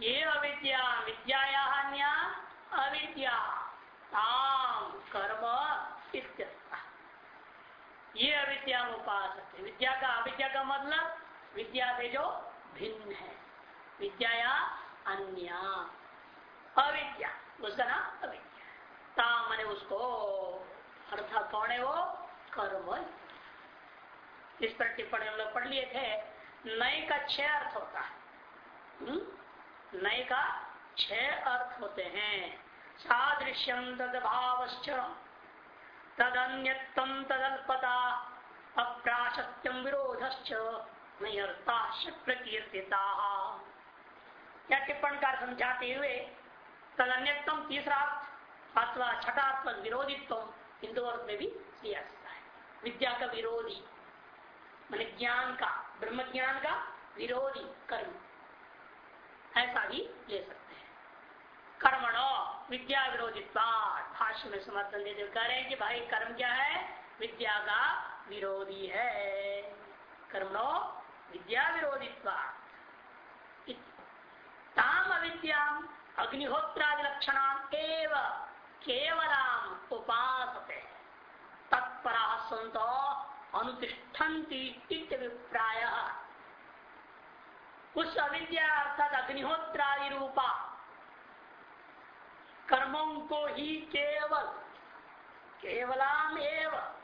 ये अविद्या विद्याया अविद्या। ताम कर्म ये अविद्या उपास विद्या का अविद्या का मतलब विद्या से जो भिन्न है। विद्या या अन्य। अविद्या, उसका नाम अविद्या। ताम मैंने उसको अर्थ कौन है वो? कर्म। इस पर टिप्पणी हम लोग पढ़ लिए थे। नए का छह अर्थ होता है। हम्म? नए का छह अर्थ होते हैं। सादृश्यम तद भाव तदन्यम तदल्पता अप्राशत्यम विरोधश्च प्रकीर्तिता। या टिप्पण कार समझाते हुए तदन्यतम तीसरा अर्थ, अथवा छठात्मक विरोधित्व हिंदू अर्थ में भी लिया सकता है। विद्या का विरोधी, मान ज्ञान का ब्रह्म ज्ञान का विरोधी कर्म। ऐसा भी ले सकते हैं। कर्मणो विद्या विरोधी भाष्य में समर्थन देते कह रहे हैं कि भाई, कर्म क्या है? विद्या का विरोधी है। कर्मणो विद्या विरोधी ताम अविद्या अग्निहोत्रादि लक्षण एवं केवलाम उपासते। तत्परा संतो अनुतिष्ठन्ति अभिप्राय उस अविद्या अर्थात अग्निहोत्रादि रूपा कर्मों को ही केवल केवलाम एव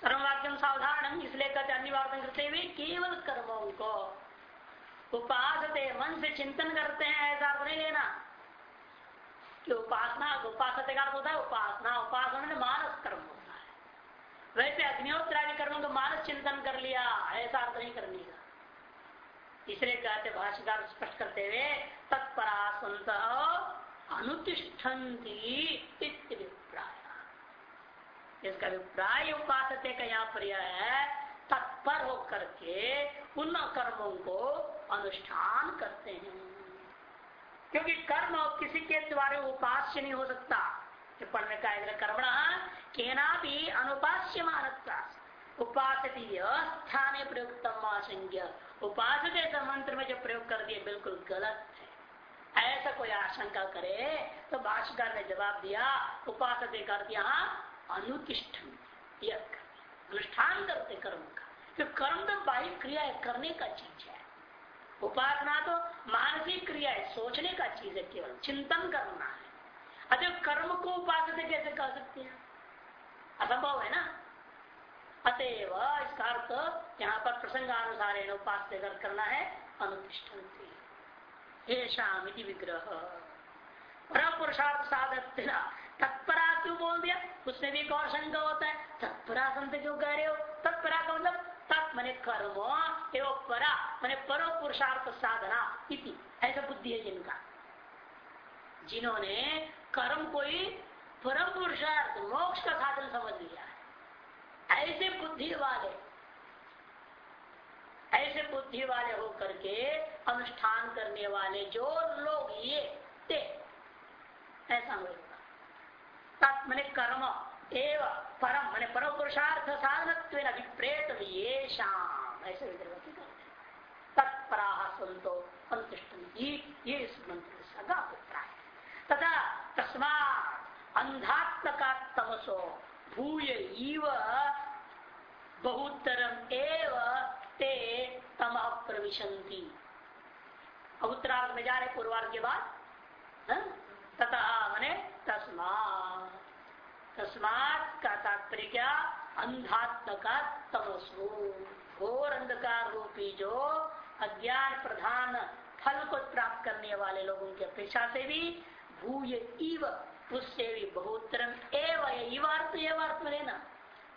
सर्ववाक्यम सावधान इसलिए कहते अनिवार्य करते हुए केवल कर्मों को। उपासते मन से चिंतन करते हैं, ऐसा अर्थ नहीं लेना। कि उपासना, उपासते का होता है उपासना। उपासना में मानस कर्म होता है। वैसे अग्निहोत्रादि कर्मों को मानस चिंतन कर लिया, ऐसा अर्थ नहीं करने का। इसलिए कहते भाष्यकार स्पष्ट करते हुए तत्परा संत अनुतिष्ठन्ति इसका अभिप्राय उपासते का यहाँ पर है, तत्पर होकर के उन कर्मों को अनुष्ठान करते हैं। क्योंकि कर्म किसी के द्वारा उपास्य नहीं हो सकता। टिप्पण में कहा कर्मण केना भी अनुपास्य मानता उपासती स्थाने प्रयुक्त आशंक्य उपास मंत्र में जो प्रयोग कर दिए, बिल्कुल गलत है। ऐसा कोई आशंका करे तो भाष्यकार ने जवाब दिया उपास कर दिया अनुतिष्ठन अनुष्ठान करते कर्म का। तो कर्म तो बाह्य क्रिया है, करने का चीज़ है। उपासना तो मानसिक क्रिया है, सोचने का चीज़ है केवल, चिंतन करना है। अच्छा कर्म को उपासना कैसे कर सकते हैं? असंभव है ना? अतएव इसका अर्थ यहाँ पर प्रसंगानुसार उपास करना है अनुतिष्ठन विग्रह। परम पुरुषार्थ साधक तत्परा क्यों बोल दिया, उसमें भी और शंका होता है तत्परा संत क्यों कह रहे हो? तत्परा का मतलब तत् कर्म, एवं परा मैंने परम पुरुषार्थ साधना इति। ऐसा बुद्धि है जिनका। जिन्होंने कर्म कोई परम पुरुषार्थ मोक्ष का साधन समझ लिया। ऐसे बुद्धि वाले ऐसे बुद्धि वाले होकर के अनुष्ठान करने वाले जो लोग ये ते ऐसा होगा तत्मने कर्म एव परम, मैंने परम पुरुषार्थ साधन अभिप्रेत ये शाम ऐसे विद्रवती करते तत्परा संतो अनुष्ठन ये इस मंत्र सदा अभिप्राय तथा तस्मा अंधात्मका तमसो भूय इव बहुतरम एव ते तम प्रविशंति उत्तरार्थ में जा रहे पूर्वार्थ के बाद? तथा मने तस्मा तस्मात का तात्पर्य क्या? अंधात्म का तमसो। घोर अंधकार रूपी जो अज्ञान प्रधान फल को प्राप्त करने वाले लोगों की अपेक्षा से भी भूय इव उससे भी बहुतरम एव एवार्थ में लेना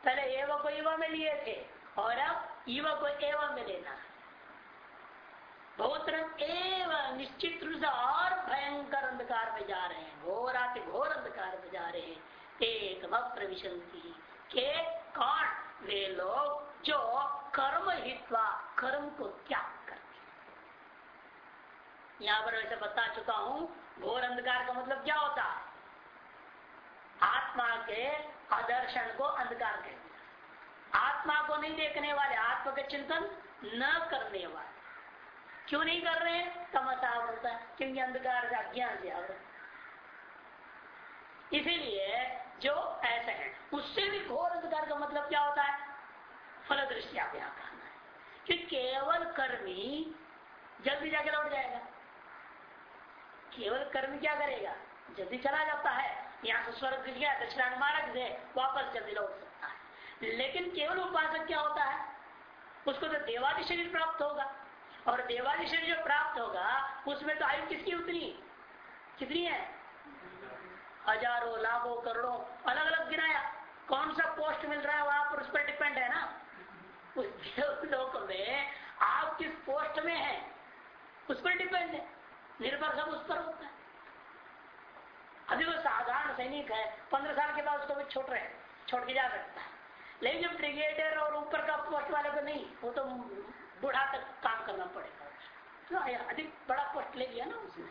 पहले एव को इव में लिए थे, और अब इव को एव में लेना बहुतरम एव निश्चित रूप से और भयंकर अंधकार में जा रहे हैं घोराति घोर अंधकार में जा रहे हैं। एक प्रविशंति के कौन? वे लोग जो कर्म हित्वा, कर्म को त्याग करते यहाँ पर वैसे बता चुका हूँ, घोर अंधकार का मतलब क्या होता है? आत्मा के आदर्शन को अंधकार कहते हैं आत्मा को नहीं देखने वाले, आत्मा के चिंतन न करने वाले। क्यों नहीं कर रहे? हैं तमसा आवृत क्योंकि अंधकार से अज्ञान से आवृत इसीलिए जो ऐसे है, उससे भी घोर अंधकार का मतलब क्या होता है? फल दृष्टि आप यहाँ कहना है। कि केवल कर्मी जल्दी जाके लौट जाएगा। केवल कर्मी क्या करेगा? जल्दी चला जाता है। यहाँ से स्वर्ग गया दक्षिणान मार्ग से वापस जल्दी लौट सकता है। लेकिन केवल उपासक क्या होता है? उसको तो देवादि शरीर प्राप्त होगा। और देवादि शरीर जो प्राप्त होगा, उसमें तो आयु किसकी उतनी? कितनी है? हज़ारों, लाखों, करोड़ों अलग अलग गिराया। कौन सा पोस्ट मिल रहा है वहाँ पर? उस पर डिपेंड है ना? उस लोक में आप किस पोस्ट में है? उस पर डिपेंड है। निर्भर सब उस पर होता है। सैनिक है। पंद्रह साल के बाद उसको भी छोड़ रहे छोड़ के जा सकता है। लेकिन जब ब्रिगेडियर और ऊपर का पोस्ट वाले को नहीं, वो तो बूढ़ा तक काम करना पड़ेगा। तो अधिक बड़ा पोस्ट ले लिया ना उसने।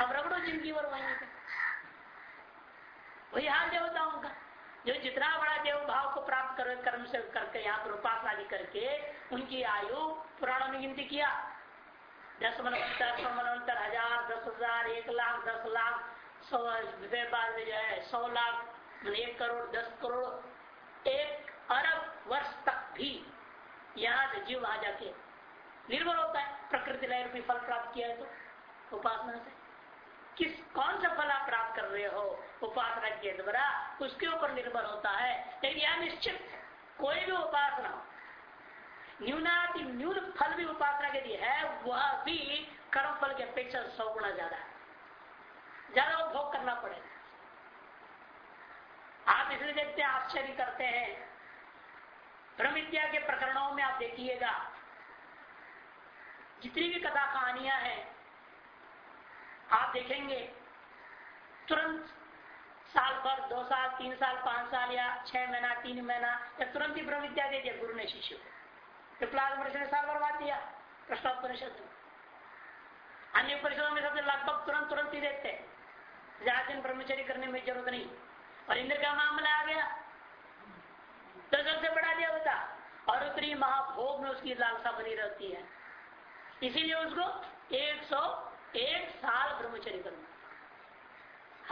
अब रगड़ो ज़िंदगी और वहीं वही हाल देवताओं का जो जितना बड़ा देव भाव को प्राप्त कर, कर्म से करके, यहाँ पर उपासना करके, उनकी आयु पुराणों ने गिनती किया। दस मनवंतर सौ मनवंतर हज़ार, दस हज़ार, एक लाख, दस लाख सौ बाद में जो है, सौ लाख एक करोड़, दस करोड़, एक अरब वर्ष तक भी यहाँ से जीव आ जाके निर्भर होता है। प्रकृति लय रूपी फल प्राप्त किया है तो उपासना से। किस, कौन सा फल आप प्राप्त कर रहे हो? उपासना के द्वारा उसके ऊपर निर्भर होता है। लेकिन यह निश्चित कोई भी उपासना न्यूनाति न्यून फल भी उपासना के लिए है, वह भी कर्म फल की अपेक्षा सौ गुना ज़्यादा है। ज़्यादा उपभोग करना पड़ेगा। आप इसलिए देखते हैं, आश्चर्य करते हैं। ब्रह्म के प्रकरणों में आप देखिएगा, जितनी भी कथा कहानियाँ हैं, आप देखेंगे, तुरंत साल भर, दो साल, तीन साल, पाँच साल या छह महीना, तीन महीना, या तुरंत ही ब्रह्म विद्या दे दिया गुरु ने शिष्य को। विप्लाद ने साल बर्बाद दिया प्रश्नोपनिषद में। अन्य परिषदों में सबसे लगभग तुरंत तुरंत ही देते ज़्यादा दिन ब्रह्मचर्य करने में ज़रूरत नहीं। और इंद्र का मामला आ गया। तो सबसे बड़ा देवता। और उत्तरी महाभोग में उसकी लालसा बनी रहती है। इसीलिए उसको एक सौ एक साल ब्रह्मचर्य करना।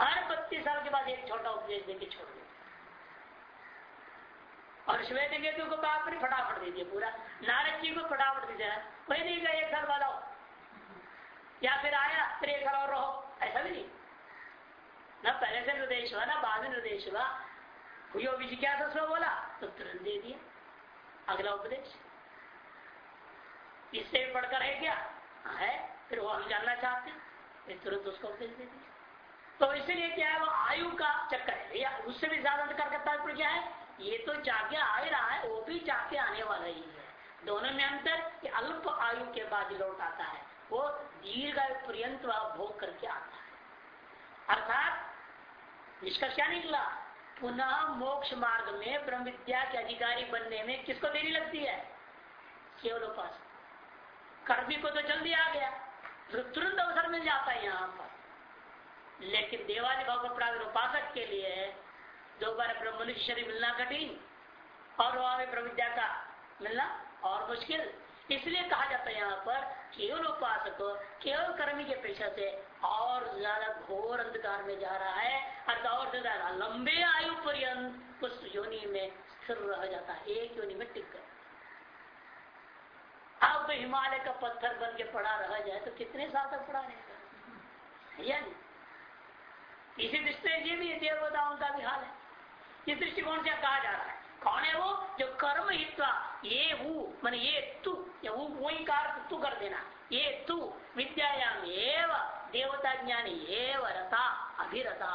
हर बत्तीस साल के बाद एक छोटा उपदेश देके छोड़ दे। और श्वेत केतु को बाप ने फटाफट दे दिया पूरा। नारद जी को फटाफट दे दिया वही नहीं गया, एक साल बाद आओ। या फिर आया, फिर एक साल और रहो। ऐसा भी नहीं। ना पहले से निर्देश हुआ ना बाद में निर्देश हुआ हुई जिज्ञासा बोला तो तुरंत दे दिया अगला उपदेश इससे भी बढ़कर है क्या है फिर वो हम जानना चाहते हैं तुरंत उसको उपदेश दे दिया तो इसीलिए क्या है वो आयु का चक्कर है या उससे भी ज़्यादा अंधकार का तात्पर्य क्या है ये तो जाके आ ही रहा है वो भी जाके आने वाला ही है दोनों में अंतर कि अल्प आयु के बाद लौट आता है वो दीर्घ आयु पर्यंत भोग करके आता है अर्थात निष्कर्ष क्या निकला? पुनः मोक्ष मार्ग में ब्रह्म विद्या के अधिकारी बनने में किसको देरी लगती है? केवल उपास कर्मी को तो जल्दी आ गया। तुरंत अवसर मिल जाता है यहाँ पर। लेकिन देवादि भाव को प्राप्त उपासक के लिए दोबारा मनुष्य शरीर मिलना कठिन और वहाँ ब्रह्म विद्या का मिलना और मुश्किल। इसलिए कहा जाता है यहाँ पर, केवल उपासक, केवल कर्मी के पेशा से और ज़्यादा घोर अंधकार में जा रहा है अर्थात और ज़्यादा लंबे आयु पर्यंत उस योनि में स्थिर रह जाता है, एक योनि में टिक अब तो हिमालय का पत्थर बन के पड़ा रह जाए तो कितने साल तक पड़ा रहेगा? इसी दृष्टि ये भी देवताओं का भी हाल है। इस दृष्टिकोण से कहा जा रहा है। कौन है वो? जो कर्म हित्वा, ये वो मान ये तू, या वो वही कार तू कर देना। ये तू विद्यायाम एव देवता ज्ञान एव रता अभिरता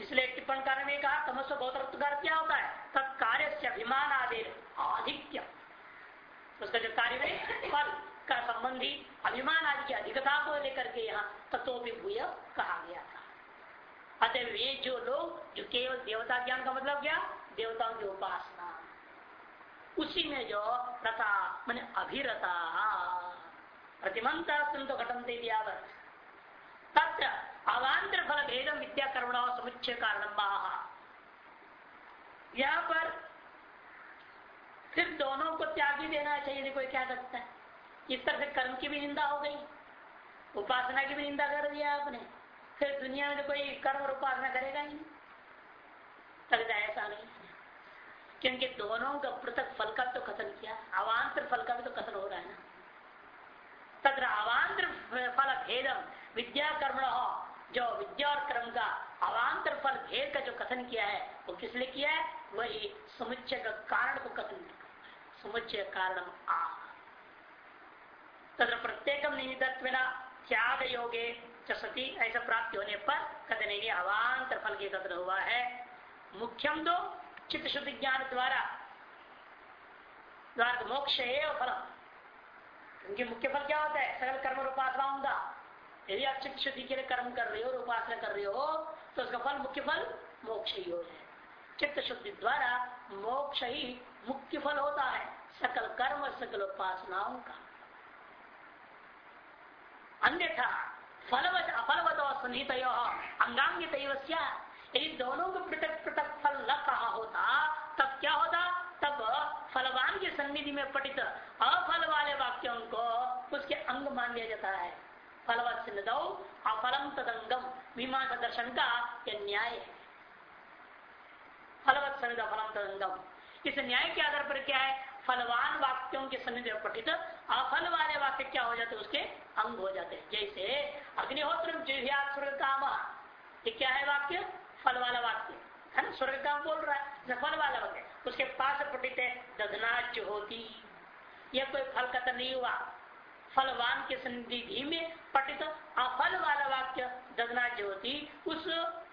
इसलिए टिप्पण कार्य में कहा, तमस्व गौतरत्व क्या होता है? तत्कार्य से अभिमान आदि आधिक्य उसका जो कार्य में फल का संबंधी अभिमान आदि की अधिकता को लेकर के यहाँ तत्व भूय कहा गया था। अतः ये जो लोग, जो केवल देवता ज्ञान का मतलब क्या? देवताओं की उपासना। उसी में जो रथा मैंने अभिरता प्रतिमंता तो घटनते तत्र अवान्तर फल भेदम विद्या समुच्चय पर दोनों को त्याग ही देना चाहिए कोई क्या सकता है। इस तरह से कर्म की भी निंदा हो गई, उपासना की भी निंदा कर दिया आपने। फिर दुनिया में तो कोई कर्म और उपासना करेगा ही नहीं। लगता ऐसा नहीं। क्योंकि दोनों का पृथक फल का तो कथन किया, अवान्तर फल का भी तो कथन हो रहा है ना। तथा अवान्तर फल भेदम विद्या कर्म जो विद्या और कर्म का अवान्तर फल भेद का जो कथन किया है, वो किस लिए किया है? वही समुच्चय का कारण को कथन समुच्चय कारण आ। तथा प्रत्येक निमित्व त्याग योगे सती, ऐसा प्राप्ति होने पर कथन अवान्तर फल के कथन हुआ है। मुख्यम तो चित्त शुद्धि ज्ञान द्वारा द्वारा मोक्ष है फल। क्योंकि मुख्य फल क्या होता है? सकल कर्म उपासनाओं का यदि आप चित्त शुद्धि के लिए कर्म कर रहे हो और उपासना कर रहे हो तो उसका फल, मुख्य फल मोक्ष ही हो। जाए चित्त शुद्धि द्वारा मोक्ष ही मुख्य फल होता है, सकल कर्म और सकल उपासनाओं का। अन्यथा फलवत अफलवत सुनित अंगांगित यदि दोनों को पृथक पृथक फल न कहा होता, तब क्या होता? तब फलवान की सन्निधि में पठित अफल वाले वाक्यों को उसके अंग मान लिया जाता है। फलवत अफलम तदंगम। दर्शन का यह न्याय है। फलवत फलम तदंगम। इस न्याय के आधार पर क्या है? फलवान वाक्यों के सन्निधि में पठित अफल वाले वाक्य क्या हो जाते उसके अंग हो जाते जैसे अग्निहोत्र काम ये क्या है वाक्य? फल वाला वाक्य है ना? स्वर्ग का बोल रहा है फल वाला वाक्य उसके पास पटित है दधनाच होती यह कोई फल का तो नहीं हुआ। फलवान के संधि में पठित अफल वाला वाक्य दगना ज्योति, उस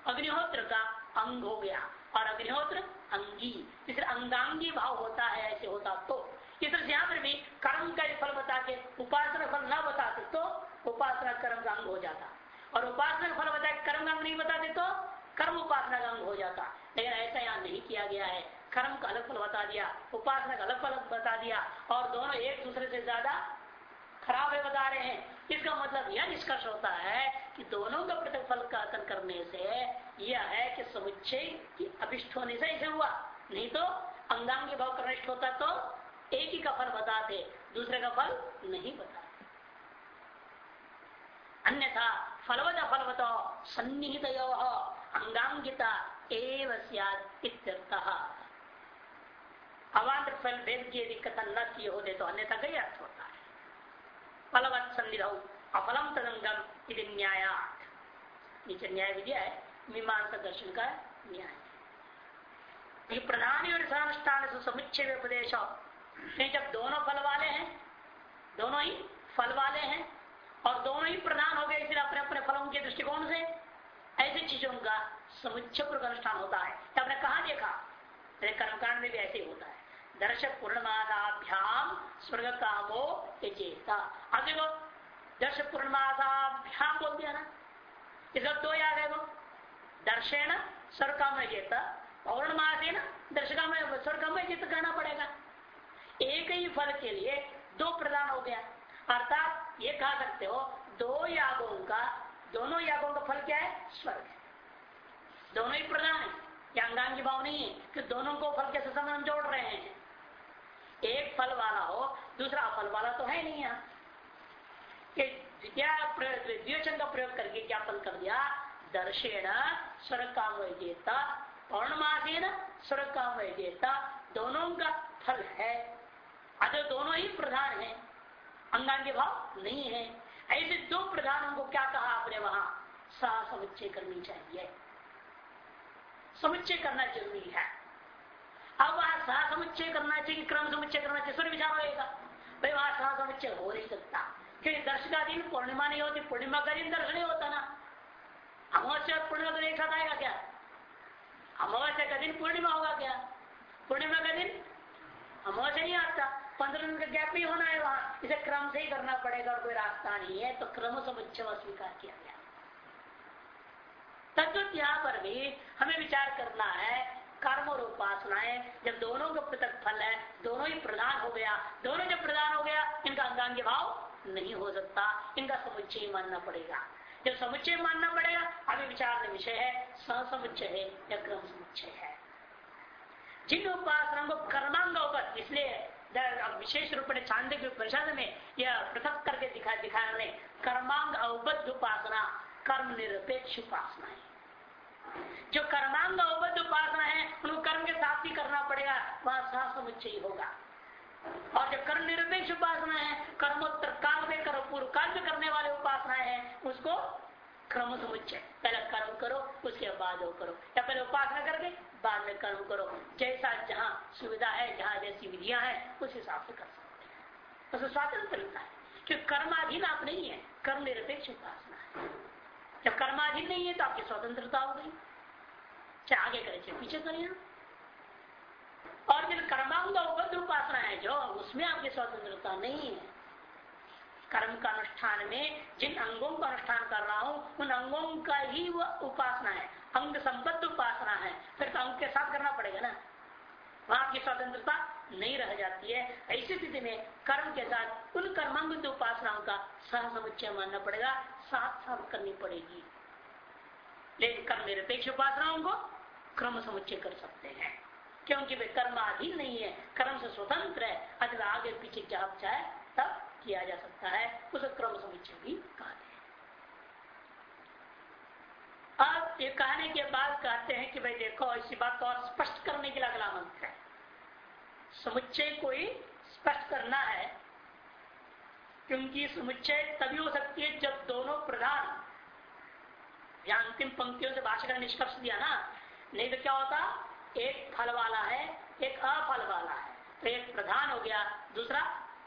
अग्निहोत्र का अंग हो गया। और अग्निहोत्र अंगी। इसलिए अंगांगी भाव होता है, ऐसे होता तो। इस यहाँ पर भी कर्म का फल बता के, उपासना फल न बताते तो उपासना कर्म का अंग हो जाता। और उपासना फल बता कर्म का अंग नहीं बताते तो कर्म उपासना का अंग हो जाता। लेकिन ऐसा यहाँ नहीं किया गया है। कर्म का अलग फल बता दिया, उपासना का अलग फल बता दिया, और दोनों एक दूसरे से ज़्यादा खराब है बता रहे हैं। इसका मतलब यह निष्कर्ष होता है कि दोनों का पृथक फल का कथन करने से यह है कि समुच्चय की अभिष्ट होने से ऐसे हुआ। नहीं तो अंगांगी भाव कर्निष्ठ होता तो एक ही का फल बताते, दूसरे का फल नहीं बताते। अन्यथा फलवत फलवत सन्निहित अंगांगिता अवान्तर फल भेद की यदि कथन न किए होते तो अन्यथा कई अर्थ होता है। फलवत सन्निध अफलम तदंगम यदि न्याया नीचे न्याय विद्या है, मीमांसा दर्शन का न्याय। प्रधान अनुष्ठान से समुच्चय उपदेश। जब दोनों फल वाले हैं, दोनों ही फल वाले हैं, और दोनों ही प्रधान हो गए, इसलिए अपने अपने फलों के दृष्टिकोण से ऐसी चीज़ों का समुच्चय पूर्व अनुष्ठान होता है। तो आपने कहा, देखा कर्मकांड में भी ऐसे ही होता है। दर्श पूर्णमादाभ्याम स्वर्ग कामो चेता अब देखो दर्श पूर्णमादाभ्याम बोल दिया ना? इसका दो याद है वो। दर्शेन स्वर्गकामय जेत पौर्णमासेन दर्शकामय, स्वर्गकामय जेत कहना पड़ेगा। एक ही फल के लिए दो प्रदान हो गया। अर्थात ये कहा सकते हो, दो यागों का दोनों यागों का फल क्या है? स्वर्ग। दोनों ही प्रधान है। या अंगांगी भाव नहीं है कि दोनों को फल के संबंध जोड़ रहे हैं? एक फल वाला हो, दूसरा फल वाला तो है नहीं यहाँ। क्या द्विवचन का प्रयोग करके क्या फल कर दिया? दर्शेण स्वर्ग काम वैजेता पौर्णमासेन स्वर्ग काम वैजेता दोनों का फल है। अगर दोनों ही प्रधान है। अंगांगी भाव नहीं है। ऐसे दो प्रधानों को क्या कहा आपने वहाँ? सह समुच्चय करनी चाहिए। समुच्चय करना ज़रूरी है। अब वहाँ सह समुच्चय करना चाहिए, क्रम समुच्चय करना चाहिए सूर्य विचार होगा भाई वहाँ सह समुच्चय हो नहीं सकता। क्योंकि दर्श का दिन पूर्णिमा नहीं होती, पूर्णिमा का दिन दर्शन नहीं होता ना। अमावस्या और पूर्णिमा तो एक साथ आएगा क्या? अमावस्या का दिन पूर्णिमा होगा क्या? पूर्णिमा का दिन अमावस्या नहीं आता। पंद्रह दिन का गैप ही होना है वहाँ। इसे क्रम से ही करना पड़ेगा और कोई रास्ता नहीं है तो क्रम समुच्चय स्वीकार किया गया। तद्वत यहाँ पर भी हमें विचार करना है, कर्म और उपासनाएँ जब दोनों का पृथक फल है, दोनों ही प्रधान हो गया, दोनों जब प्रधान हो गया, इनका अंगांगी भाव नहीं हो सकता, इनका समुच्चय मानना पड़ेगा। जब समुच्चय मानना पड़ेगा, अभी विचार विषय है समुच्चय है या क्रम समुच्चय है। जिन उपासना को कर्मांग उपद इसलिए विशेष रूप में छांद के परिषद में यह पृथक करके दिखा दिखा रहे कर्मांग अवबद्ध उपासना, कर्म निरपेक्ष उपासना है। जो कर्मांग अवबद्ध उपासना है, उनको कर्म के साथ ही करना पड़ेगा, वह समुच्चय होगा। और जो कर्म निरपेक्ष उपासना है, कर्मोत्तर काल में कर्म, पूर्व काल में करने वाले उपासना है, उसको क्रम समुच्चय पहले कर्म करो, उसके बाद वो करो। या पहले उपासना करके बाद में कर्म करो। जैसा जहाँ सुविधा है, जहाँ जैसी विधियाँ हैं, उस हिसाब से कर सकते हैं। उसमें स्वतंत्रता है। क्योंकि कर्माधीन आप नहीं है। कर्म निरपेक्ष उपासना है। जब कर्माधीन नहीं है तो आपकी स्वतंत्रता हो गई। चाहे आगे करे, चाहे पीछे करें और जिन कर्मांग उपद्र उपासना है जो, उसमें आपकी स्वतंत्रता नहीं है। कर्म का अनुष्ठान में जिन अंगों का अनुष्ठान कर रहा हूँ, उन अंगों का ही वह उपासना है। अंग संबद्ध उपासना है, फिर तो अंग के साथ करना पड़ेगा ना। वहाँ की स्वतंत्रता नहीं रह जाती है। ऐसी स्थिति में कर्म के साथ, उन कर्मांग उपासनाओं का सह समुच्चय मानना पड़ेगा साथ साथ करनी पड़ेगी। लेकिन कर्म निरपेक्ष उपासनाओं को क्रम समुच्चय कर सकते हैं। क्योंकि वे कर्माधीन नहीं है, कर्म से स्वतंत्र है अगर आगे पीछे जब चाहे तब किया जा सकता है, उसे क्रम समुच्चय भी कहते हैं। अब ये कहने के बाद कहते हैं कि भाई देखो इसी बात को और स्पष्ट करने के लिए अगला मंत्र है। समुच्चय को ही स्पष्ट करना है, क्योंकि समुच्चय तभी हो सकती है जब दोनों प्रधान अंतिम पंक्तियों से भाषा का निष्कर्ष दिया ना, नहीं तो क्या होता, एक फल वाला है, एक अफल वाला है। तो एक प्रधान हो गया, दूसरा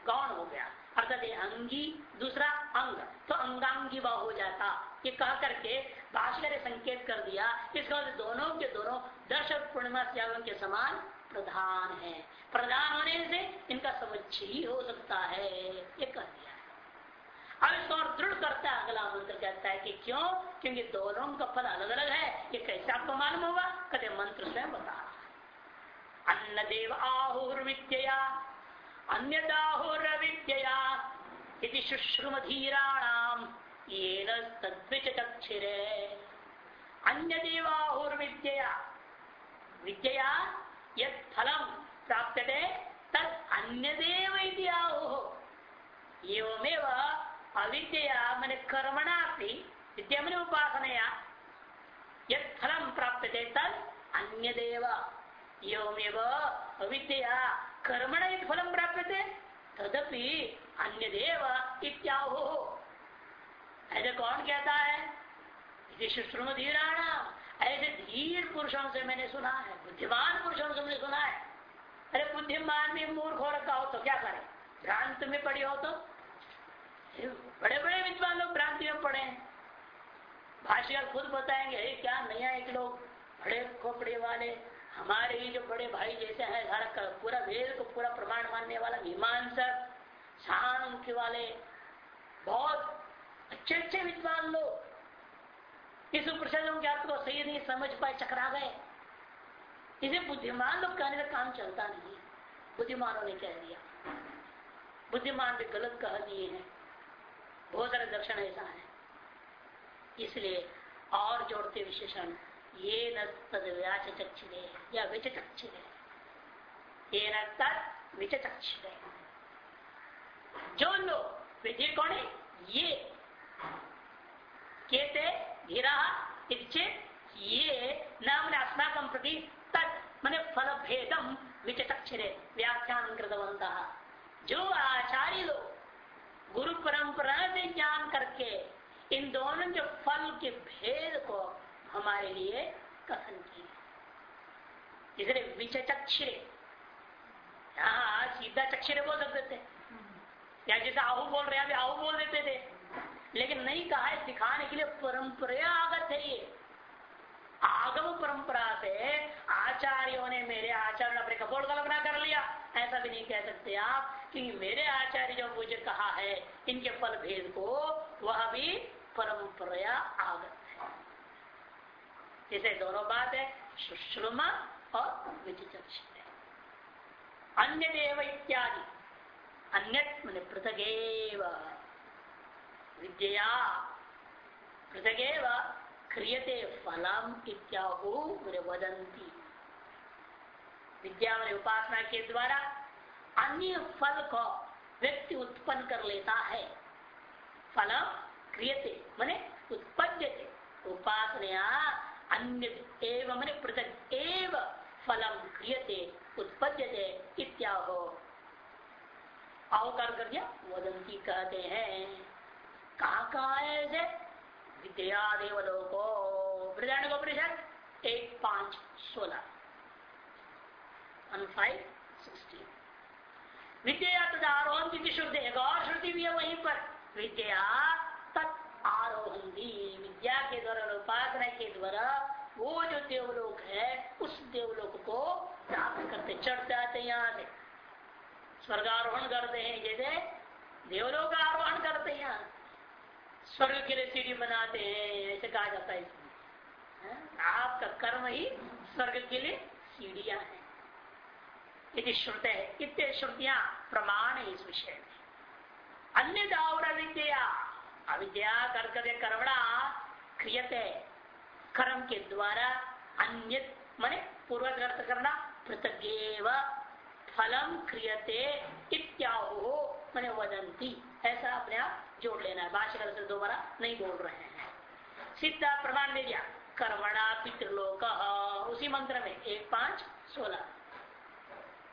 गौण हो गया। अर्थात अंगी, दूसरा अंग। तो अंगांगी वह हो जाता। ये कह करके भाषकर संकेत कर दिया इसका दोनों के दोनों दश पूर्णिमा त्यागों के समान प्रधान है। प्रधान होने से इनका समुच्चय ही हो सकता है, ये कह दिया। अब इसको और दृढ़ करता है, अगला मंत्र कहता है कि क्यों? क्योंकि दोनों का फल अलग अलग है। ये कैसे आपको मालूम होगा? कदे मंत्र स्वयं बता अन्न देव आहुर विद्या अन्य दाहुर विद्या शुश्रुम धीराणाम ये तद्विचक्षिरे अन्य देवाहुर विद्या यद फलम प्राप्त तद अन्य देव एवमेव अविद्या मन कर्मणा विद्या मन उपासनया। यद फलम प्राप्त तद अन्य देव एवमेव अविद्या कर्मण यद फलम प्राप्त तदपि अन्य देव इत्याहो। ऐसे कौन कहता है? शुश्रुम धीराणा ऐसे धीर पुरुषों से मैंने सुना है, बुद्धिमान पुरुषों से मैंने सुना है। अरे बुद्धिमान भी मूर्ख हो रखा हो तो क्या करे? भ्रांत में पड़ी हो तो? बड़े बड़े विद्वान लोग भ्रांति में पड़े हैं। भाष्यकार खुद बताएँगे अरे क्या नया एक लोग, बड़े खोपड़े वाले, हमारे ही जो बड़े भाई जैसे हैं, सारा पूरा वेद को पूरा प्रमाण मानने वाला, मीमांसक शांति वाले, बहुत अच्छे अच्छे विद्वान लोग। इस उपनिषदों के अर्थ को सही नहीं समझ पाए, चकरा गए। इसे बुद्धिमान लोग कहने का काम चलता नहीं बुद्धिमानों ने कह दिया। बुद्धिमान भी गलत कह दिए हैं। बहुत सारे दर्शन ऐसा है। इसलिए और जोड़ते विशेषण, ये न तद या विचक्षिरे ये न तद जो लोग विधि कौन है ये केते धीरा ये नाम अस्माकम प्रति तत् मैंने फल भेदम विचक्षिरे व्याख्यान कृतवंत जो आचार्य लोग गुरु परंपरा से ज्ञान करके इन दोनों के फल के भेद को हमारे लिए कथन किए। इसलिए विचक्षरे हाँ सीधा चक्षरे बोल सकते थे। या जैसे आहू बोल रहे अभी आहू बोल देते थे। लेकिन नहीं कहा है सिखाने के लिए परंपरा आगत है ये। आगम परंपरा से आचार्यों ने मेरे आचार्य अपने कपोल कल्पना कर लिया। ऐसा भी नहीं कह सकते आप कि मेरे आचार्य जो मुझे कहा है, इनके फल भेद को, वह भी परंपरा आगत है। इसे दोनों बात है, सुश्रुमा और विचक्ष अन्य देव इत्यादि अन्य पृथगेव। विद्या पृथगेव क्रियते फलम वदंती विद्या उपासना के द्वारा अन्य फल को व्यक्ति उत्पन्न कर लेता है। फल क्रियते, मने उत्पद्यते। उपासना अन्य एवं, मने पृथक एव फलम क्रियते, उत्पद्यते इत्याहो। अवकार कर दिया वदंती कहते हैं। कहा है परिषद एक पाँच सोलह। विद्या तद श्रुति एक और श्रुति भी है वहीं पर। विद्या तत् विद्या के द्वारा उपासना के द्वारा वो जो देवलोक है, उस देवलोक को प्राप्त करते, चढ़ जाते यहाँ से स्वर्गारोहण करते हैं, जैसे देवलोक आरोहण करते हैं। यहाँ स्वर्ग के लिए सीढ़ी बनाते हैं, ऐसे कहा जाता है इसमें। आपका कर्म ही स्वर्ग के लिए सीढ़ियाँ हैं। यदि श्रुत है इतने श्रुतियाँ प्रमाण है इस विषय में। अन्य दावर विद्या अविद्या कर्कव्य कर्मणा क्रियते। कर्म के द्वारा अन्य, मने पूर्वग्रत करना पृथक फलम क्रियते इत्याहो, मैंने वदंती ऐसा अपने आप जोड़ लेना है। भाषा से दोबारा नहीं बोल रहे हैं। सीधा प्रमाण दे दिया। कर्मणा पितृलोक। उसी मंत्र में एक, पाँच, सोलह।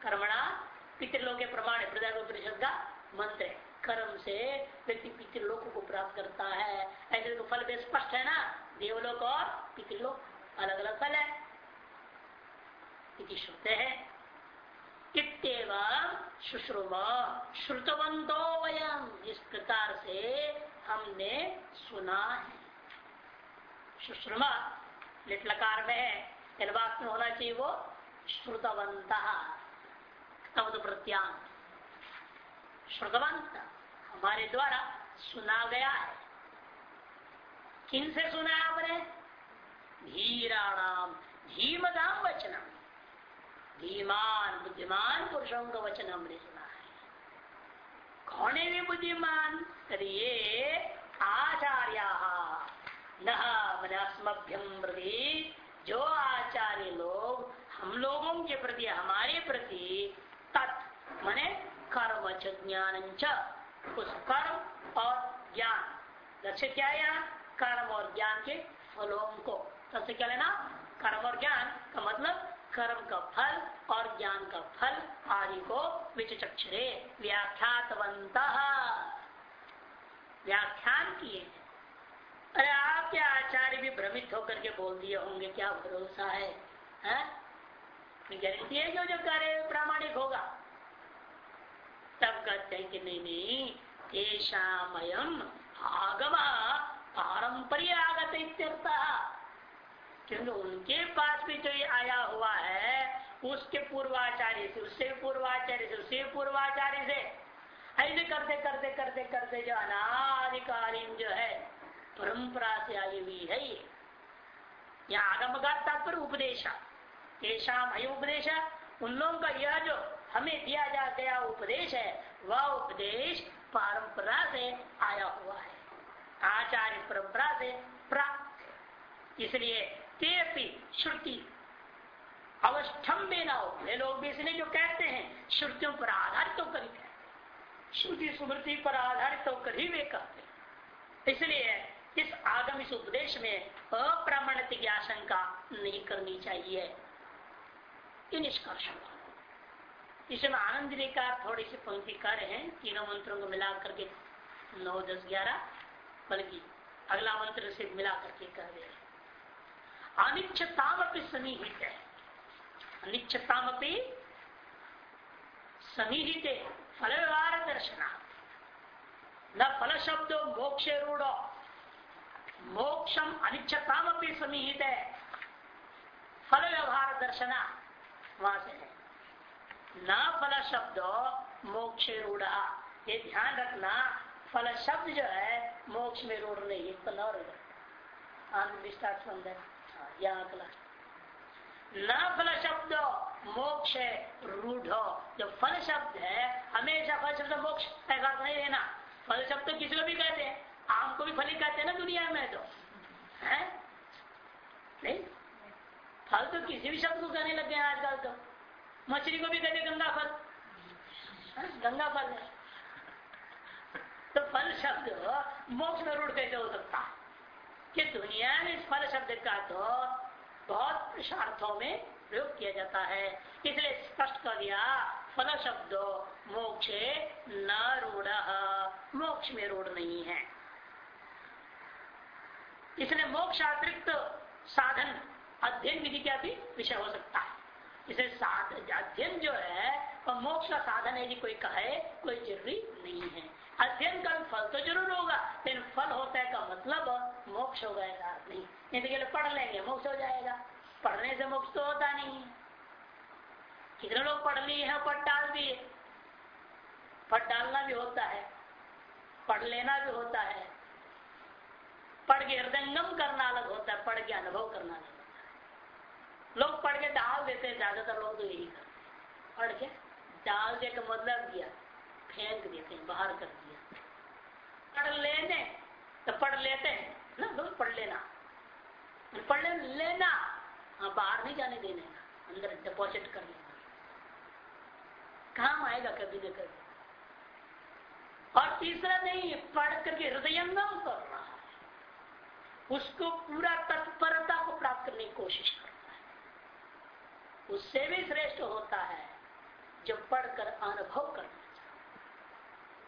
कर्मणा पितृलोक के प्रमाण परिषद का मंत्र है। कर्म से व्यक्ति पितृलोक को प्राप्त करता है। ऐसे तो फल भी स्पष्ट है ना? देवलोक और पितृलोक। अलग अलग फल है। श्रुत है। श्रुतवंतो वयम इस प्रकार से हमने सुना है। शुश्रुमा लिटलकार में है वाक्य में होना चाहिए वो? श्रुतवंत तब प्रत्यांत श्रुतवंत हमारे द्वारा सुना गया है। किन से सुना आपने? धीराणाम धीमदाम वचनम। धीमान बुद्धिमान पुरुषों का वचन हमने सुना है। कौन है वे बुद्धिमान? ये आचार्य। न प्रति जो आचार्य लोग हम लोगों के प्रति, हमारे प्रति, तत् मने कर्म ज्ञान उस कर्म और ज्ञान। लक्ष्य क्या है कर्म और ज्ञान के फलों को। सबसे क्या लेना? कर्म और ज्ञान का मतलब कर्म का फल और ज्ञान का फल आदि को विचक्षरे व्याख्यातवंत व्याख्यान किए अरे आपके आचार्य भी भ्रमित होकर के बोल दिए होंगे क्या भरोसा है, है? गारंटी है जो जो कार्य प्रामाणिक होगा। तब कहते हैं कि नहीं नहीं ऐशामयम आगम पारंपरिक आगत इत्यर्थ। क्योंकि उनके पास भी जो आया हुआ है, उसके पूर्वाचार्य से, उससे पूर्वाचार्य से, उससे पूर्वाचार्य से। ऐसे करते करते करते करते जो अनाधिकालीन जो है, परंपरा से आई हुई है ये। यहाँ आगम का तात्पर्य उपदेश अय उपदेश, उन लोगों का यह जो हमें दिया जा, गया उपदेश है, वह उपदेश परंपरा से आया हुआ है। आचार्य परंपरा से प्राप्त इसलिए ते श्रुति। अवस्थम्बे ना हो ये लोग भी इसलिए जो कहते हैं, श्रुतियों पर आधारित तो होकर ही कहते श्रुति स्मृति पर आधारित होकर ही वे कहते इसलिए इस आगम इस उपदेश में अप्रामाणिक की आशंका नहीं करनी चाहिए। ये निष्कर्ष इसमें आनंद का थोड़ी सी पंक्ति कर रहे हैं। तीनों मंत्रों को मिला करके नौ, दस, ग्यारह, बल्कि अगला मंत्र से मिला करके कर रहे हैं। अनिच्छतामपि समीहित। है अनिच्छतामपि समीहित। फल व्यवहार दर्शना न फल शब्द मोक्ष रूढ़। मोक्षम अनिच्छतामपि समीहित। है फल व्यवहार दर्शना वहाँ से है न फल शब्द मोक्ष रूढ़ा। ये ध्यान रखना फल शब्द जो है, मोक्ष में रूढ़ नहीं है और विस्तार संदर्भ न फल शब्द मोक्ष है, रूढ़। जो फल शब्द है, हमेशा फल शब्द मोक्ष, ऐसा नहीं लेना फल शब्द तो किसी को भी कहते हैं। आम को भी फल कहते हैं ना दुनिया में तो। है? नहीं? फल तो किसी भी शब्द को कहने लगे हैं आजकल तो। मछली को भी कहते गंगा फल। गंगा फल है। तो फल शब्द मोक्ष में रूढ़ कैसे हो सकता है? कि दुनिया में फल शब्द का तो बहुत पुरुषार्थों में प्रयोग किया जाता है। इसलिए स्पष्ट कर दिया, फल शब्द, मोक्ष न रूढ़। मोक्ष में रूढ़ नहीं है। इसलिए मोक्ष अतिरिक्त साधन, अध्ययन विधि का भी विषय हो सकता है। इसे अध्ययन जो है, वह मोक्ष का साधन है कोई कहे, कोई ज़रूरी नहीं है। अध्ययन का फल तो ज़रूर होगा लेकिन फल होता है का मतलब मोक्ष हो ऐसा नहीं नहीं तो पढ़ लेंगे, मोक्ष हो जाएगा। पढ़ने से मोक्ष तो होता नहीं है। कितने लोग पढ़ लिए हैं पढ़ डाल दिए पढ़ डालना भी होता है। पढ़ लेना भी होता है। पढ़ के हृदयंगम करना अलग होता है, पढ़ के अनुभव करना अलग होता है। लोग पढ़ के डाल देते हैं, ज़्यादातर लोग तो यही करते पढ़ के डाल दे का मतलब दिया, फेंक देते हैं, बाहर कर दिया। पढ़ लेने तो पढ़ लेते हैं। ना तो पढ़ लेना। पढ़ लेना। हाँ बाहर नहीं जाने देने। अंदर डिपॉजिट कर लेना। काम आएगा कभी न कभी। और तीसरा नहीं, पढ़ करके हृदयंगम कर रहा है। उसको पूरा तत्परता को प्राप्त करने की कोशिश करता है। उससे भी श्रेष्ठ होता है जो पढ़कर अनुभव करना चाहता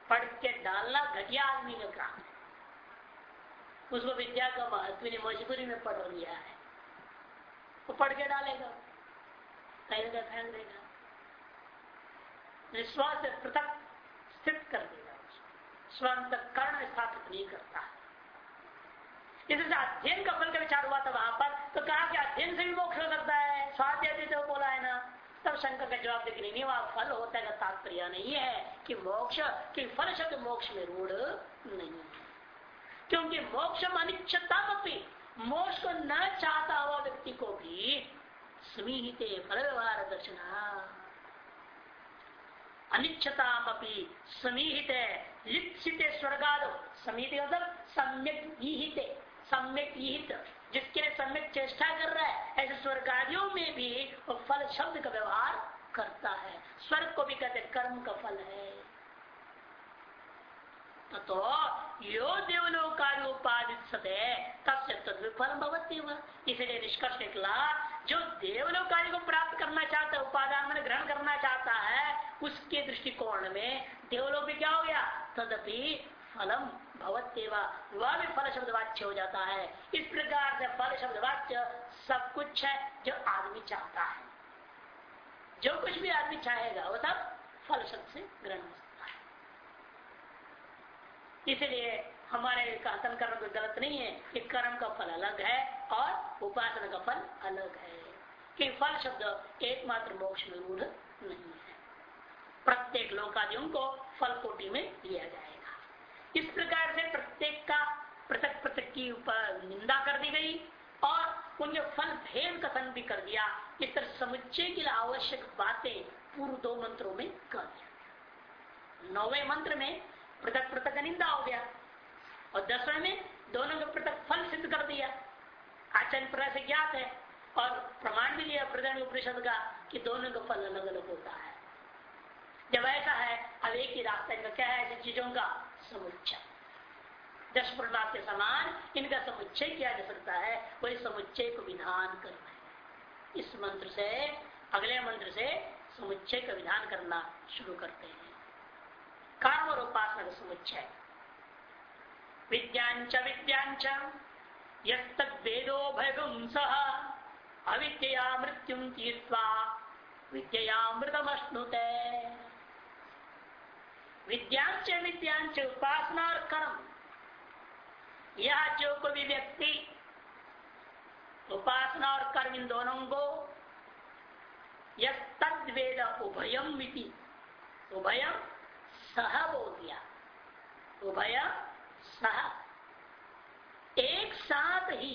पढ़ के डालना घटिया आदमी का काम है। उसको विद्या का महत्व ने मजबूरी में पढ़ लिया है। वो पढ़ के डालेगा, कहीं ना फेंक देगा। विश्वास से पृथक स्थित कर देगा स्वयं तक कर्ण स्थापित नहीं करता। इससे अध्ययन का फल का विचार हुआ था वहाँ पर तो कहा कि अध्ययन से भी मोक्ष हो सकता है। स्वाध्याय से बोला है ना, तब शंकर का जवाब देखने नहीं, वहाँ फल होता है तात्पर्य नहीं है कि मोक्ष, कि फल शब्द मोक्ष में रूढ़ नहीं है। क्योंकि मोक्ष अनिच्छता मोक्ष को न चाहता हुआ व्यक्ति को भी स्मीहित फल व्यवहार दर्शना। अनिच्छता समीहित लिप्सित स्वर्गाद। समीहित मतलब सम्यक विहित सम्यक विहित जिसके लिए सम्यक चेष्टा कर रहा है, ऐसे स्वर्गादियों में भी वो फल शब्द का व्यवहार करता है। स्वर्ग को भी कहते कर्म का फल है। तो यो देवलोकार्य उपादित सते तब से तद भवती हुआ इसलिए निष्कर्ष निकला जो देवलोकार्य को प्राप्त करना चाहता है, उपादान में ग्रहण करना चाहता है, उसके दृष्टिकोण में देवलोक भी क्या हो गया? तदपि फलम भवत्यवा। वह भी फल शब्द वाच्य हो जाता है। इस प्रकार से फल शब्द वाच्य सब कुछ है, जो आदमी चाहता है। जो कुछ भी आदमी चाहेगा, वो सब फल शब्द से ग्रहण है। इसलिए हमारे कथन कर्म कोई गलत नहीं है कि कर्म का फल अलग है और उपासना का फल अलग है। कि फल शब्द एकमात्र मोक्ष में रूढ़ नहीं है। प्रत्येक लोकादियों को फल कोटि में लिया जाएगा। इस प्रकार से प्रत्येक का पृथक पृथक की निंदा कर दी गई और उनके फल भेद कथन भी कर दिया। इस तरह समुच्चय के लिए आवश्यक बातें पूर्व दो मंत्रों में कर दिया नौवे मंत्र में पृथक पृथक निंदा हो गया। और दसवें में दोनों का पृथक फल सिद्ध कर दिया। आचरण प्रकार से ज्ञात है और प्रमाण भी लिया प्रधान उपनिषद का कि दोनों का फल अलग अलग होता है। जब ऐसा है, अब एक ही रास्ता इनका क्या है? ऐसी चीज़ों का समुच्चय। दस प्रणाम के समान इनका समुच्चय किया जा सकता है। वही समुच्चय को विधान करना है। इस मंत्र से, अगले मंत्र से समुच्चय का विधान करना शुरू करते हैं। कर्म और उपासना का समुच्चय विद्यांच विद्यांच यद भयगुंस अविद्या मृत्यु तीर्थवा विद्यामृतमश्नुते विद्यांश विद्यांश उपासना और कर्म। यह जो कोई व्यक्ति उपासना और कर्म इन दोनों को यद वेद उभयम मिति उभयम सह बोल दिया उभय सह। एक साथ ही,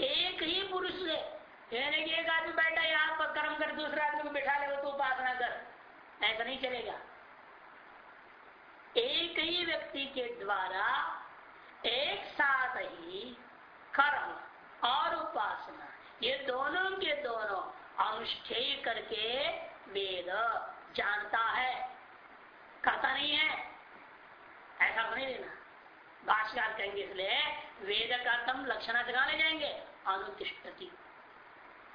एक ही पुरुष से, यानी कि एक आदमी बैठा यहाँ पर कर्म कर, दूसरे आदमी को बिठा ले तो उपासना कर। ऐसा नहीं चलेगा। एक ही व्यक्ति के द्वारा एक साथ ही कर्म और उपासना, ये दोनों के दोनों अनुष्ठेय करके वेद जानता है। करता नहीं है। ऐसा नहीं लेना। भाष्यकार कहेंगे इसलिए वेद का तम लक्षण से ले जाएँगे? अनुतिष्ठती।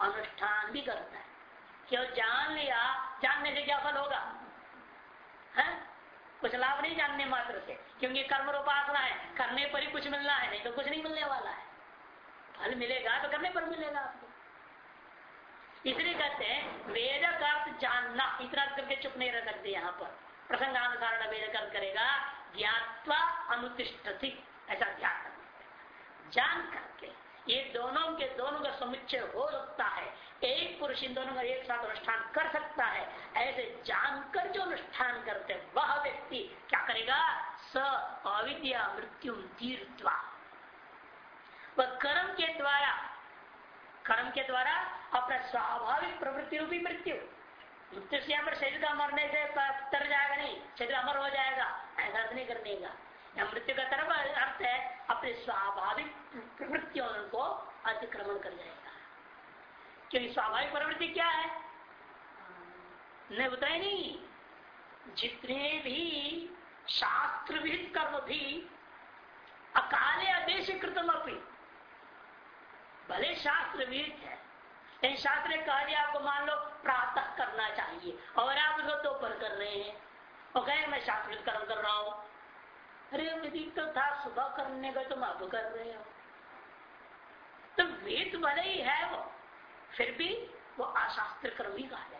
अनुष्ठान भी करता है। क्यों? जान लिया, जानने से क्या फल होगा? है? कुछ लाभ नहीं जानने मात्र से, क्योंकि कर्म उपासना है। करने पर ही कुछ मिलना है, नहीं तो कुछ नहीं मिलने वाला है। फल मिलेगा तो करने पर मिलेगा आपको। इसलिए कहते हैं वेद का अर्थ जानना, इतना करके चुप नहीं रह सकते यहाँ पर। प्रसंगानुसार वेद कर्म करेगा, ज्ञातवा अनुतिष्ठति, ऐसा ध्यान करना जान करके, ये दोनों के दोनों का समुच्चय हो सकता है। एक पुरुष इन दोनों का एक साथ अनुष्ठान कर सकता है। ऐसे जानकर जो अनुष्ठान करते वह व्यक्ति क्या करेगा? स अविद्या मृत्यु तीर्थवा वह कर्म के द्वारा, कर्म के द्वारा अपना स्वाभाविक प्रवृत्ति रूपी मृत्यु मृत्यु से यहाँ पर शरीर का मरने से तर जाएगा नहीं शरीर अमर हो जाएगा, ऐसा नहीं करने का मृत्यु का तरफ़ अर्थ है, अपने स्वाभाविक प्रवृत्तियों को अतिक्रमण कर जाएगा। क्योंकि स्वाभाविक प्रवृत्ति क्या है? नहीं बताए नहीं। जितने भी शास्त्र विहित कर्म भी अकाले आदेश कृतम अपनी भले शास्त्र विहित है शास्त्र ने कह दिया आपको मान लो प्रातः करना चाहिए, और आप उसको तो पर कर रहे हैं। और कहे मैं शास्त्र कर्म कर रहा हूँ। अरे विधि तो था सुबह करने का तुम अब कर रहे हो। तो वेद भले ही है वो, फिर भी वो अशास्त्र कर्म ही कहा जाएगा।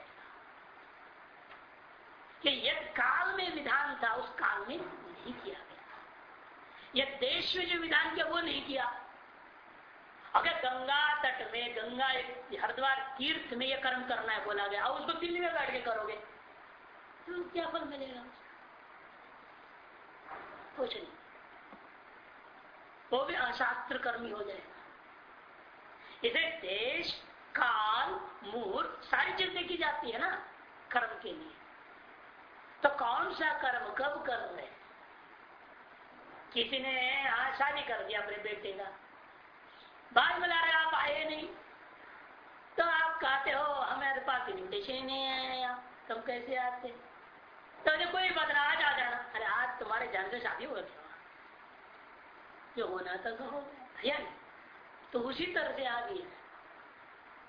कि यद काल में विधान था, उस काल में नहीं किया गया। यद देश में जो विधान किया, वो नहीं किया। अगर गंगा तट में, गंगा हरिद्वार तीर्थ में यह कर्म करना है बोला गया, और उसको दिल्ली में बैठ के करोगे तो क्या फल मिलेगा? कुछ नहीं। वो भी अशास्त्र कर्मी हो जाएगा। इसे देश, काल मुहूर्त सारी चीज़ देखी जाती है ना, कर्म के लिए। तो कौन सा कर्म कब कर रहे किसी ने शादी कर दिया अपने बेटे का। बाद में ला रहे आप आए नहीं। तो आप कहते हो हमारे पास इन्विटेशन ही नहीं आया तुम कैसे आते? तो कोई बात आज आ जाना अरे आज तुम्हारे जान से शादी हो गया जो होना था तो हो गया। तो उसी तरह से आ गया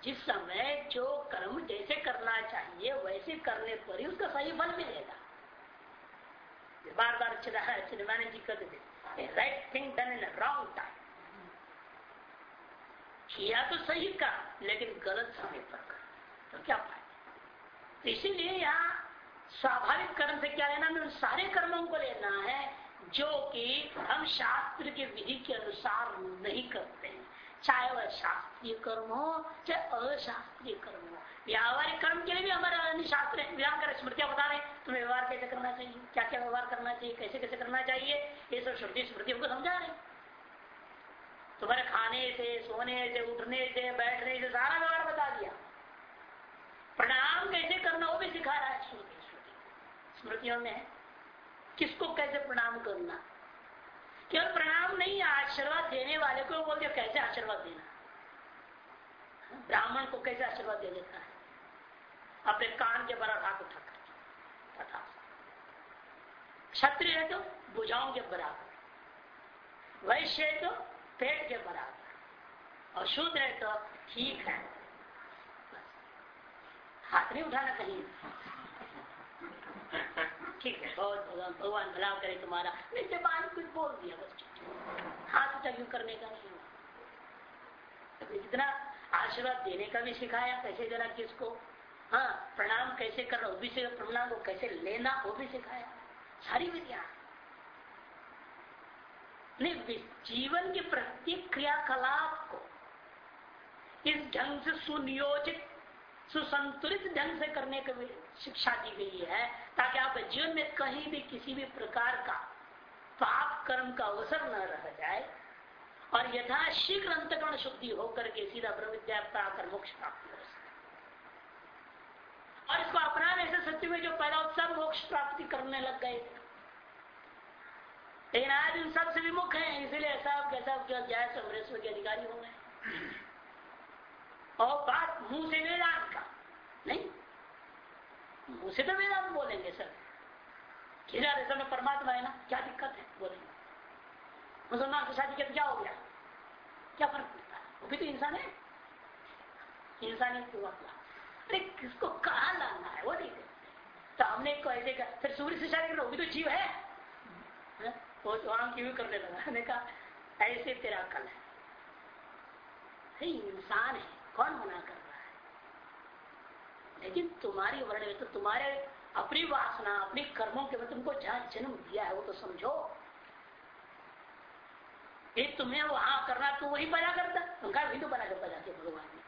जिस समय जो कर्म जैसे करना चाहिए, वैसे करने पर ही उसका सही फल मिलेगा। बार बार चिन्मानंद जी कहते थे right thing done in wrong time किया तो सही का लेकिन गलत समय पर कर तो क्या फ़ायदा? तो इसीलिए यहाँ स्वाभाविक कर्म से क्या लेना उन सारे कर्मों को लेना है, जो कि हम शास्त्र के विधि के अनुसार नहीं करते हैं। चाहे वह शास्त्रीय कर्म हो, चाहे अशास्त्रीय कर्म हो। व्यावहारिक कर्म के लिए भी हमारे अन्य शास्त्र विधान कर, स्मृतियाँ बता रहे तुम्हें व्यवहार कैसे करना चाहिए? क्या क्या व्यवहार करना चाहिए? कैसे कैसे करना चाहिए? ये सब श्रुति स्मृति हमको समझा रहे तुम्हारे खाने से, सोने से, उठने से, बैठने से सारा व्यवहार बता दिया। प्रणाम कैसे करना, वो भी सिखा रहा है स्मृतियों में किसको कैसे प्रणाम करना? केवल प्रणाम नहीं, आशीर्वाद देने वाले को बोलते कैसे आशीर्वाद देना? ब्राह्मण को कैसे आशीर्वाद दे देता है? अपने कान के बराबर हाथ उठा कर। तथा क्षत्रिय है तो भुजाओं के बराबर। वैश्य है तो पेट के बराबर। और शूद्र है तो ठीक है। हाथ नहीं उठाना कहीं ठीक है, बहुत भगवान भला करे तुम्हारा। नहीं बाद कुछ बोल दिया, बस हाथ उठा क्यों करने का नहीं हुआ। जितना आशीर्वाद देने का भी सिखाया, कैसे देना किसको? हाँ प्रणाम कैसे करना, वो भी प्रणाम को कैसे लेना, वो भी सिखाया। सारी विधिया। जीवन के प्रत्येक क्रियाकलाप को इस ढंग से सुनियोजित, सुसंतुलित ढंग से करने की शिक्षा दी गई है, ताकि आप जीवन में कहीं भी किसी भी प्रकार का पाप कर्म का अवसर न रह जाए और यथाशीघ्र अंतकरण शुद्धि होकर के सीधा ब्रह्म विद्या कर मोक्ष प्राप्त कर सके। और इसको अपनाने से सत्य में जो पैदा सब मोक्ष प्राप्ति करने लग गए। लेकिन आज इन सबसे विमुख है, इसीलिए सब के सब क्या जय समरेश्वर के अधिकारी हो गए। और बात मुँह से वेदांत का, नहीं? मुझसे तो वेदांत बोलेंगे, सर। खिला समय परमात्मा है ना, क्या दिक्कत है? बोलेंगे। मुसलमान की शादी के क्या हो गया? क्या फ़र्क पड़ता है? वो भी तो इंसान है। इंसानी अरे, किसको कहा लाना है, वो नहीं तो हमने को ऐसे का फिर सूर्य से शादी वो भी तो जीव है। हाँ? वो वहाँ क्यों करने लगा? हमने कहा, ऐसे तेरा कल है। इंसान है, कौन मना कर रहा है? लेकिन तुम्हारी वर्ण तो तुम्हारे अपनी वासना, अपने कर्मों के में तुमको जहाँ जन्म दिया है, वो तो समझो। ये तुम्हें वहाँ करना तो वही पैदा करता। उनका भी तो बना कर किया भगवान ने।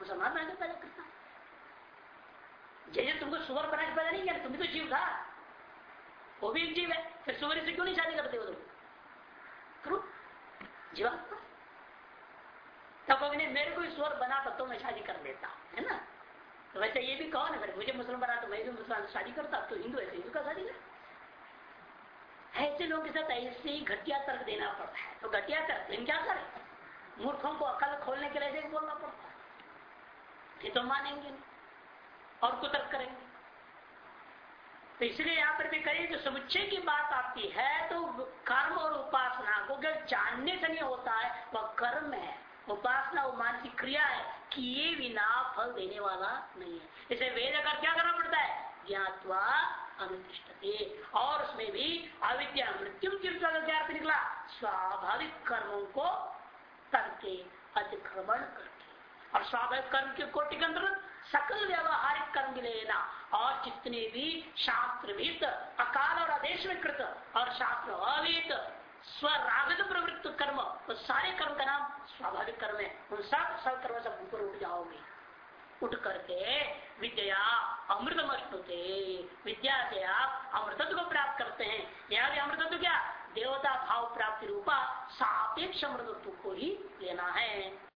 मुसलमान बना कर पैदा करता जैसे तुमको सुवर बना के पैदा नहीं किया तुम्हें तो जीव था। वो भी एक जीव है। फिर सुवर से क्यों नहीं शादी करते हो तुम करो। जीवा। तब ने मेरे को स्वर बना तो मैं शादी कर लेता, है ना? तो वैसे ये भी कौन है? मुझे मुसलमान बना तो मैं भी मुसलमान शादी करता तो हिंदू ऐसे हिंदू का शादी करता ऐसे लोगों के साथ ऐसे ही घटिया तर्क देना पड़ता है। तो घटिया तर्क, लेकिन क्या करें? मूर्खों को अकल खोलने के लिए ऐसे बोलना पड़ता है। ये तो मानेंगे और कुतर्क करेंगे। तो इसलिए यहाँ पर भी करिए जो समुच्चय की बात आती है तो कर्म और उपासना को अगर जानने से नहीं होता है वह कर्म है। उपासना वो मानसिक क्रिया है कि ये बिना फल देने वाला नहीं है। इसे वेद कर क्या करना पड़ता है? ज्ञातवा अनुतिष्ठते। और उसमें भी अविद्या, मृत्यु अर्थ निकला? स्वाभाविक कर्मों को करके अतिक्रमण करके। और स्वाभाविक कर्म के कोटि के अंदर सकल व्यवहारिक कर्म लेना और जितने भी शास्त्र भीत अकाल और आदेश में कृत और शास्त्र अवित स्वरागित प्रवृत्त कर्म तो सारे कर्म का नाम स्वाभाविक कर्म है। उन सब सब कर्म से ऊपर उठ जाओगे। उठ करके विद्या अमृतम अश्नुते विद्या से आप अमृतत्व को प्राप्त करते हैं। यह भी अमृतत्व क्या? देवता भाव प्राप्ति रूपा सापेक्ष अमृतत्व को ही लेना है।